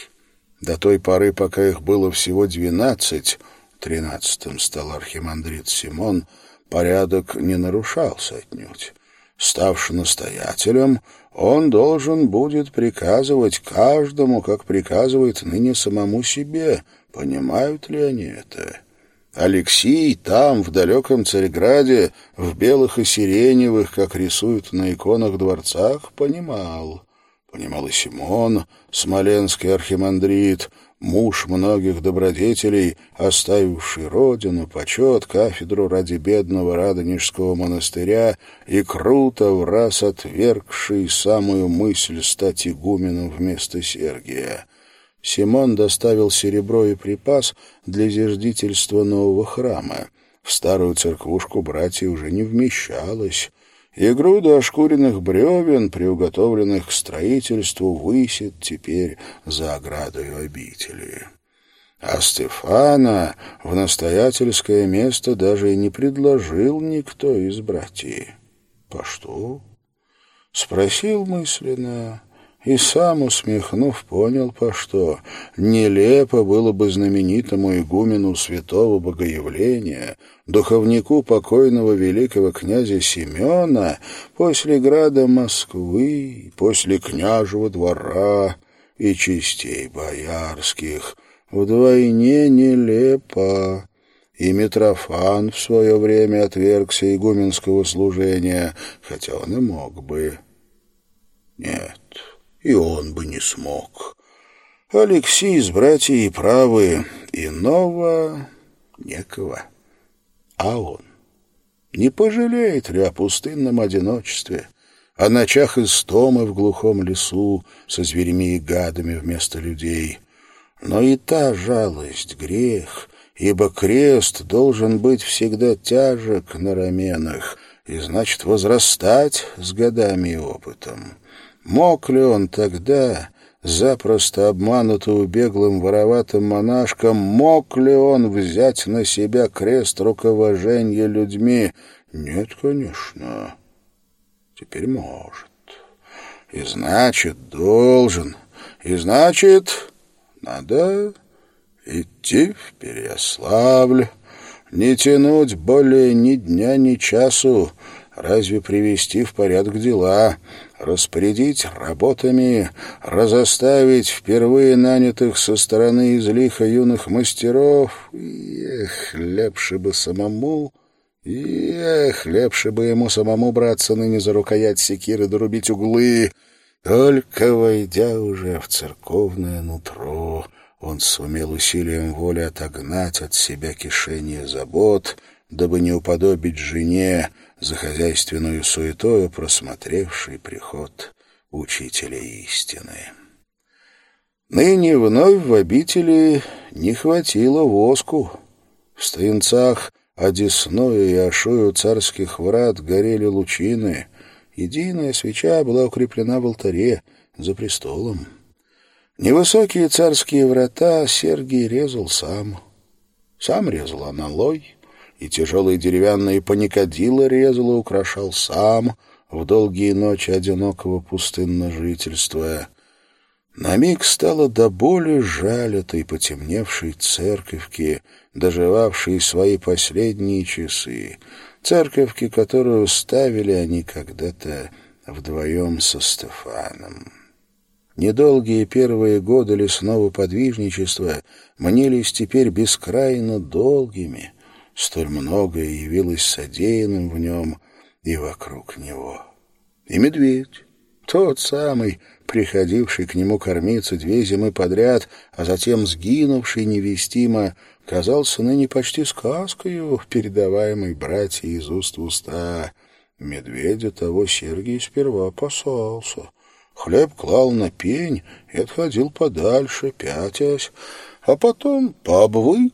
Speaker 2: До той поры, пока их было всего двенадцать, тринадцатым стал архимандрит Симон, порядок не нарушался отнюдь. Ставши настоятелем, он должен будет приказывать каждому, как приказывает ныне самому себе. Понимают ли они это? Алексей там, в далеком Царьграде, в белых и сиреневых, как рисуют на иконах дворцах, понимал. Понимал и Симон, смоленский архимандрит, муж многих добродетелей, оставивший родину, почет, кафедру ради бедного Радонежского монастыря и круто в раз отвергший самую мысль стать игуменом вместо Сергия. Симон доставил серебро и припас для зиждительства нового храма. В старую церквушку братья уже не вмещалось, и груда ошкуренных бревен, приуготовленных к строительству, высит теперь за оградой обители. А Стефана в настоятельское место даже и не предложил никто из братьев. По что? Спросил мысленно и сам, усмехнув, понял, по что. Нелепо было бы знаменитому игумену святого богоявления, духовнику покойного великого князя Семена, после града Москвы, после княжего двора и частей боярских, вдвойне нелепо. И Митрофан в свое время отвергся игуменского служения, хотя он и мог бы. Нет, и он бы не смог. Алексей с братьями правы, иного некого. А он не пожалеет ли о пустынном одиночестве, о ночах истомы в глухом лесу со зверями и гадами вместо людей? Но и та жалость — грех, ибо крест должен быть всегда тяжек на раменах и, значит, возрастать с годами и опытом. Мог ли он тогда, запросто обманутую беглым вороватым монашком, мог ли он взять на себя крест руковожения людьми? Нет, конечно. Теперь может. И значит, должен. И значит, надо идти в Переяславль, не тянуть более ни дня, ни часу, разве привести в порядок дела, распорядить работами, разоставить впервые нанятых со стороны излиха юных мастеров? Эх, лепше бы самому... Эх, лепше бы ему самому браться ныне за рукоять секиры дорубить углы. Только войдя уже в церковное нутро, он сумел усилием воли отогнать от себя кишение забот, дабы не уподобить жене за хозяйственную суетою, просмотревший приход учителя истины. Ныне вновь в обители не хватило воску. В стоянцах одесною и ошою царских врат горели лучины. Единая свеча была укреплена в алтаре за престолом. Невысокие царские врата Сергий резал сам. Сам резал аналой, и тяжелые деревянные паникадилы резал и украшал сам в долгие ночи одинокого пустынного жительства. На миг стало до боли жаль этой потемневшей церковки, доживавшей свои последние часы, церковки, которую ставили они когда-то вдвоем со Стефаном. Недолгие первые годы лесного подвижничества мнились теперь бескрайно долгими. Столь многое явилось содеянным в нем и вокруг него. И медведь, тот самый, приходивший к нему кормиться две зимы подряд, а затем сгинувший невестимо, казался ныне почти сказкою, передаваемой братья из уст в уста. Медведя того Сергий сперва опасался — Хлеб клал на пень и отходил подальше, пятясь, а потом пообвык,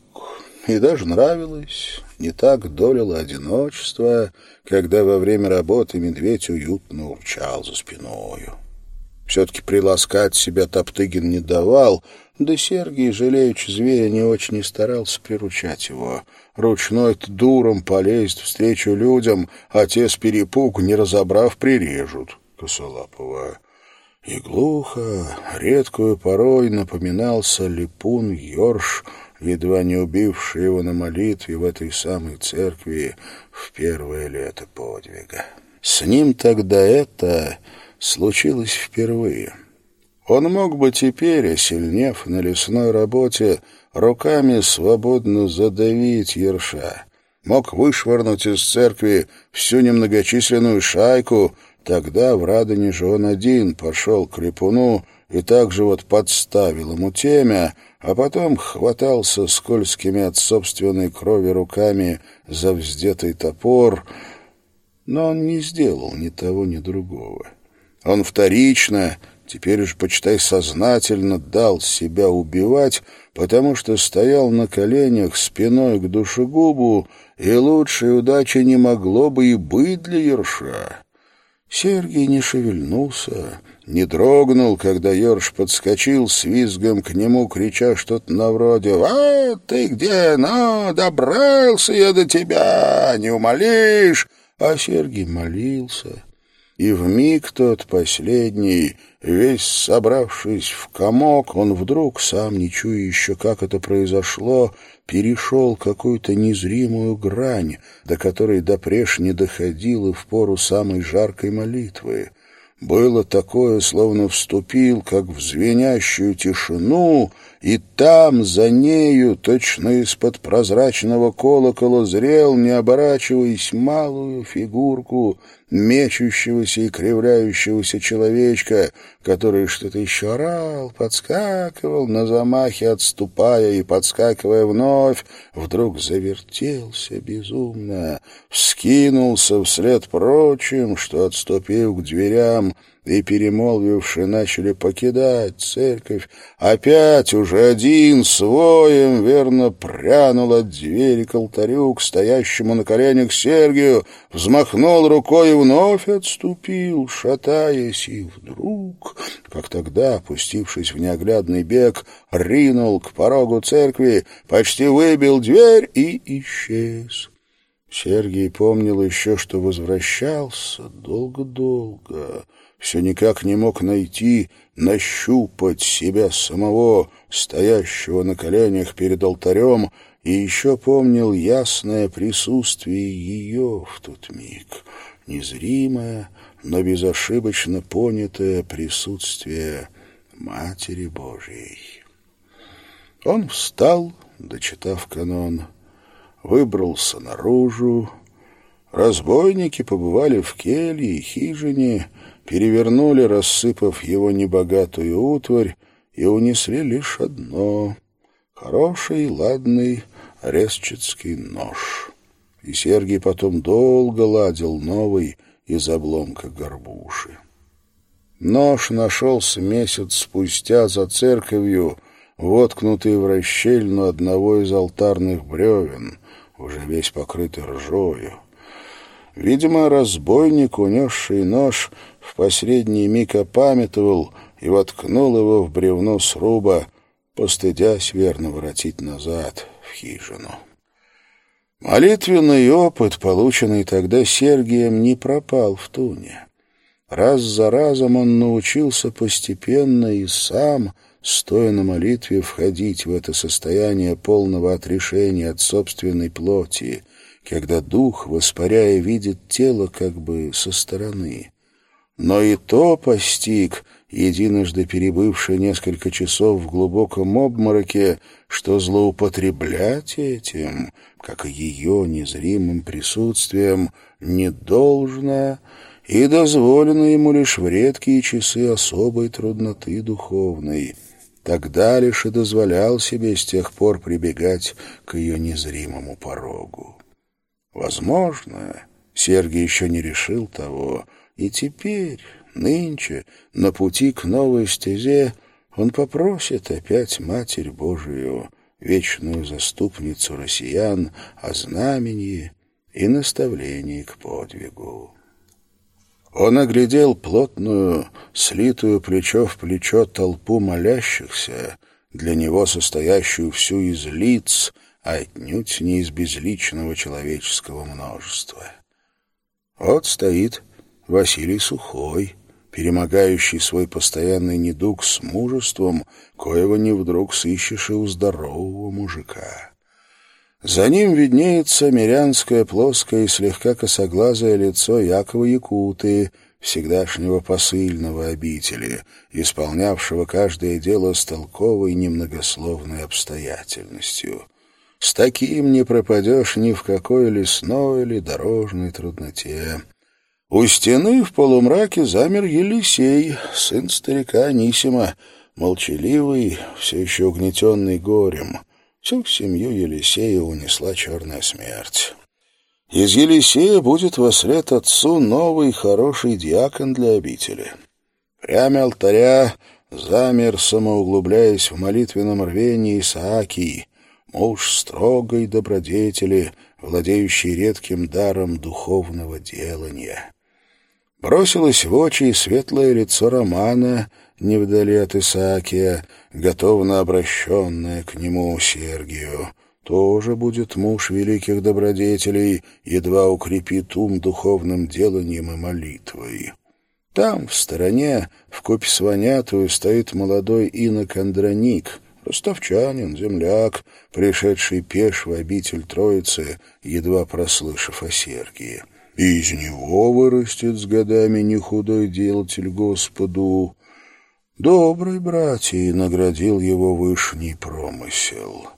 Speaker 2: и даже нравилось. Не так долило одиночество, когда во время работы медведь уютно урчал за спиною. Все-таки приласкать себя Топтыгин не давал, да Сергий, жалеючи зверя, не очень и старался приручать его. Ручной-то дуром полезет встречу людям, а те с перепугу, не разобрав, прирежут косолапого. И глухо, редкую порой напоминался липун Йорш, едва не убивший его на молитве в этой самой церкви в первое лето подвига. С ним тогда это случилось впервые. Он мог бы теперь, осильнев на лесной работе, руками свободно задавить ерша, мог вышвырнуть из церкви всю немногочисленную шайку, Тогда в Радонеже он один пошел к Липуну и также вот подставил ему темя, а потом хватался скользкими от собственной крови руками за вздетый топор, но он не сделал ни того, ни другого. Он вторично, теперь уж почитай сознательно, дал себя убивать, потому что стоял на коленях спиной к душегубу, и лучшей удачи не могло бы и быть для ерша. Сергий не шевельнулся, не дрогнул, когда Ёрш подскочил с визгом к нему, крича что-то на вроде «Вот ты где? Ну, добрался я до тебя! Не умолишь!» А Сергий молился. И в миг тот последний, весь собравшись в комок, он вдруг, сам не чуя еще, как это произошло, перешел какую-то незримую грань, до которой допреж не доходил и в пору самой жаркой молитвы. Было такое, словно вступил, как в звенящую тишину, и там, за нею, точно из-под прозрачного колокола, зрел, не оборачиваясь, малую фигурку мечущегося и кривляющегося человечка, который что-то еще орал, подскакивал, на замахе отступая и подскакивая вновь, вдруг завертелся безумно, вскинулся вслед прочим, что, отступив к дверям, и, перемолвивши, начали покидать церковь. Опять уже один своим верно прянул от двери к алтарю, к стоящему на коленях Сергию, взмахнул рукой и вновь отступил, шатаясь, и вдруг, как тогда, опустившись в неоглядный бег, ринул к порогу церкви, почти выбил дверь и исчез. Сергий помнил еще, что возвращался долго-долго, все никак не мог найти, нащупать себя самого, стоящего на коленях перед алтарем, и еще помнил ясное присутствие ее в тот миг. незримое, но безошибочно понятое присутствие Матери Божией. Он встал, дочитав канон, выбрался наружу. Разбойники побывали в келье и хижине, перевернули, рассыпав его небогатую утварь, и унесли лишь одно — хороший, ладный резчицкий нож. И Сергий потом долго ладил новый из обломка горбуши. Нож нашелся месяц спустя за церковью, воткнутый в расщельну одного из алтарных бревен, уже весь покрытый ржою. Видимо, разбойник, унесший нож, в последний миг опамятовал и воткнул его в бревно сруба, постыдясь верно воротить назад в хижину. Молитвенный опыт, полученный тогда Сергием, не пропал в туне. Раз за разом он научился постепенно и сам, стоя на молитве, входить в это состояние полного отрешения от собственной плоти, когда дух, воспаряя, видит тело как бы со стороны. Но и то постиг, единожды перебывший несколько часов в глубоком обмороке, что злоупотреблять этим, как и ее незримым присутствием, не должно и дозволено ему лишь в редкие часы особой трудноты духовной. Тогда лишь и дозволял себе с тех пор прибегать к ее незримому порогу. Возможно, Сергий еще не решил того, и теперь, нынче, на пути к новой стезе, он попросит опять Матерь Божию, вечную заступницу россиян, о знамении и наставлении к подвигу. Он оглядел плотную, слитую плечо в плечо толпу молящихся, для него состоящую всю из лиц, а отнюдь не из безличного человеческого множества. Вот стоит Василий Сухой, перемогающий свой постоянный недуг с мужеством, коего не вдруг сыщешь и у здорового мужика. За ним виднеется мирянское плоское и слегка косоглазое лицо Якова Якуты, всегдашнего посыльного обители, исполнявшего каждое дело с толковой немногословной обстоятельностью. С таким не пропадешь ни в какой лесной или дорожной трудноте. У стены в полумраке замер Елисей, сын старика Анисима, молчаливый, все еще угнетенный горем. Всю семью Елисея унесла черная смерть. Из Елисея будет во след отцу новый хороший диакон для обители. Прямо алтаря замер, самоуглубляясь в молитвенном рвении Исаакий, муж строгой добродетели, владеющий редким даром духовного делания. Бросилось в очи светлое лицо Романа, не от Исаакия, готовно обращенное к нему Сергию. Тоже будет муж великих добродетелей, едва укрепит ум духовным деланием и молитвой. Там, в стороне, в купе с Ванятую, стоит молодой инок Андроник, ростовчанин, земляк, пришедший пеш в обитель Троицы, едва прослышав о Сергии и из него вырастет с годами не худой делатель Господу. Добрый братья наградил его вышний промысел.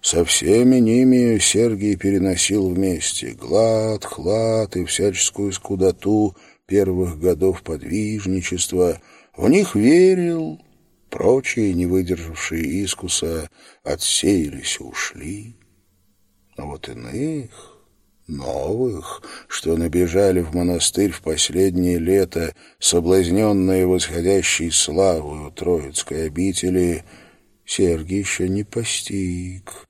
Speaker 2: Со всеми ними Сергий переносил вместе глад, хлад и всяческую скудоту первых годов подвижничества. В них верил, прочие, не выдержавшие искуса, отсеялись и ушли. А вот иных новых, что набежали в монастырь в последнее лето, соблазненные восходящей славою Троицкой обители, Сергий еще не постиг.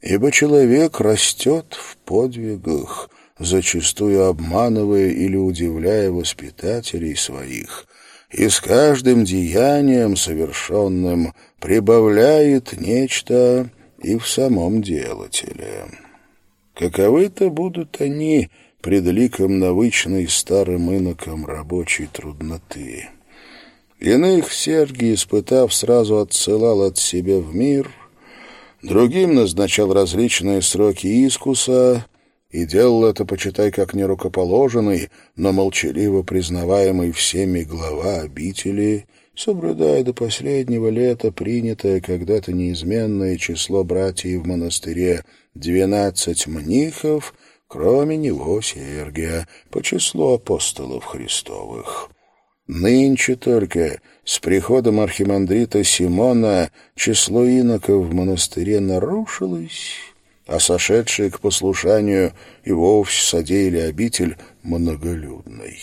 Speaker 2: Ибо человек растет в подвигах, зачастую обманывая или удивляя воспитателей своих, и с каждым деянием совершенным прибавляет нечто и в самом делателе. Каковы-то будут они пред ликом навычной старым иноком рабочей трудноты. Иных Сергий, испытав, сразу отсылал от себя в мир, другим назначал различные сроки искуса, и делал это, почитай, как нерукоположенный, но молчаливо признаваемый всеми глава обители, соблюдая до последнего лета принятое когда-то неизменное число братьев в монастыре двенадцать мнихов, кроме него Сергия, по числу апостолов Христовых. Нынче только, с приходом архимандрита Симона, число иноков в монастыре нарушилось, а сошедшие к послушанию и вовсе содеяли обитель многолюдной.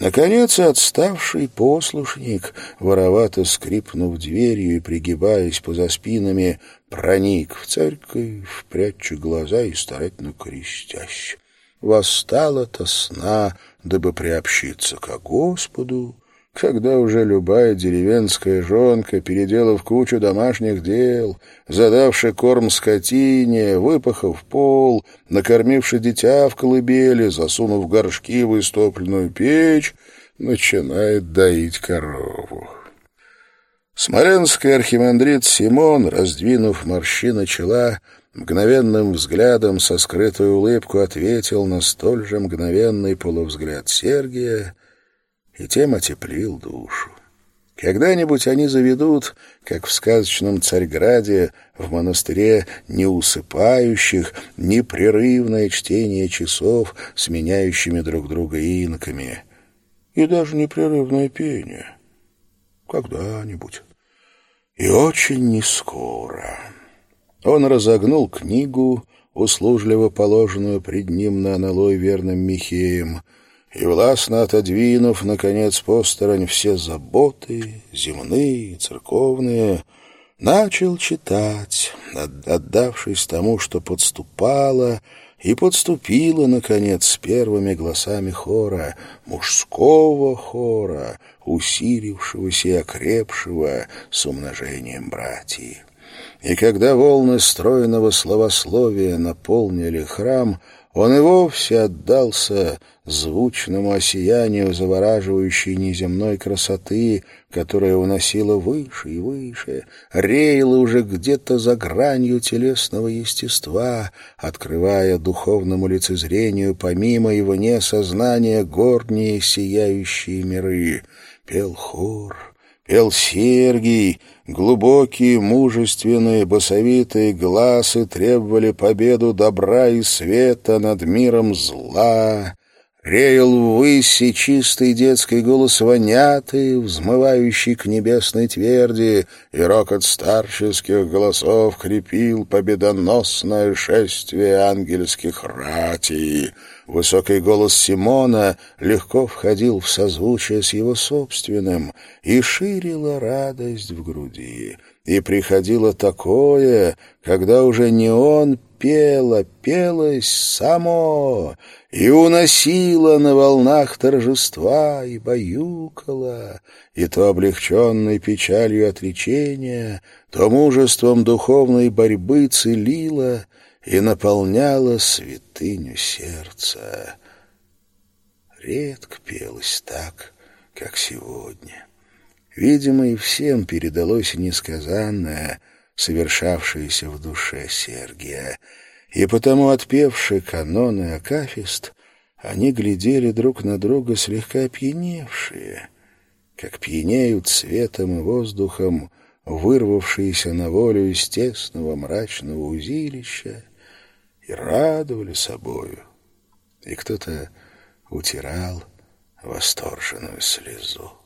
Speaker 2: Наконец, отставший послушник, воровато скрипнув дверью и пригибаясь поза спинами, проник в церковь, пряча глаза и старательно крестясь. Восстал ото сна, дабы приобщиться ко Господу, когда уже любая деревенская жонка, переделав кучу домашних дел, задавши корм скотине, выпахав пол, накормивши дитя в колыбели, засунув горшки в истопленную печь, начинает доить корову. Смоленский архимандрит Симон, раздвинув морщины чела, мгновенным взглядом со скрытой улыбку ответил на столь же мгновенный полувзгляд Сергия и тем отеплил душу. Когда-нибудь они заведут, как в сказочном Царьграде, в монастыре неусыпающих, непрерывное чтение часов, сменяющими друг друга инками, и даже непрерывное пение. Когда-нибудь. И очень нескоро. Он разогнул книгу, услужливо положенную пред ним на аналой верным Михеем, и, властно отодвинув, наконец, посторонь все заботы, земные, церковные, начал читать, отдавшись тому, что подступало, и подступило, наконец, с первыми голосами хора, мужского хора, усилившегося и окрепшего с умножением братьев. И когда волны стройного словословия наполнили храм, он и вовсе отдался звучному осиянию завораживающей неземной красоты, которая уносила выше и выше, реяла уже где-то за гранью телесного естества, открывая духовному лицезрению помимо и вне сознания горние сияющие миры. Пел хор, пел Сергий, глубокие, мужественные, басовитые глазы требовали победу добра и света над миром зла, Реял ввысь чистый детский голос воняты, взмывающий к небесной тверди, и рокот старческих голосов крепил победоносное шествие ангельских ратей. Высокий голос Симона легко входил в созвучие с его собственным и ширила радость в груди. И приходило такое, когда уже не он пел, а пелось само, и уносила на волнах торжества и баюкала, и то облегченной печалью отречения, то мужеством духовной борьбы целила и наполняла святыню сердца. Редко пелось так, как сегодня. Видимо, и всем передалось несказанное, совершавшееся в душе Сергия — и потому, отпевши каноны Акафист, они глядели друг на друга слегка опьяневшие, как пьянеют светом и воздухом вырвавшиеся на волю из тесного мрачного узилища, и радовали собою, и кто-то утирал восторженную слезу.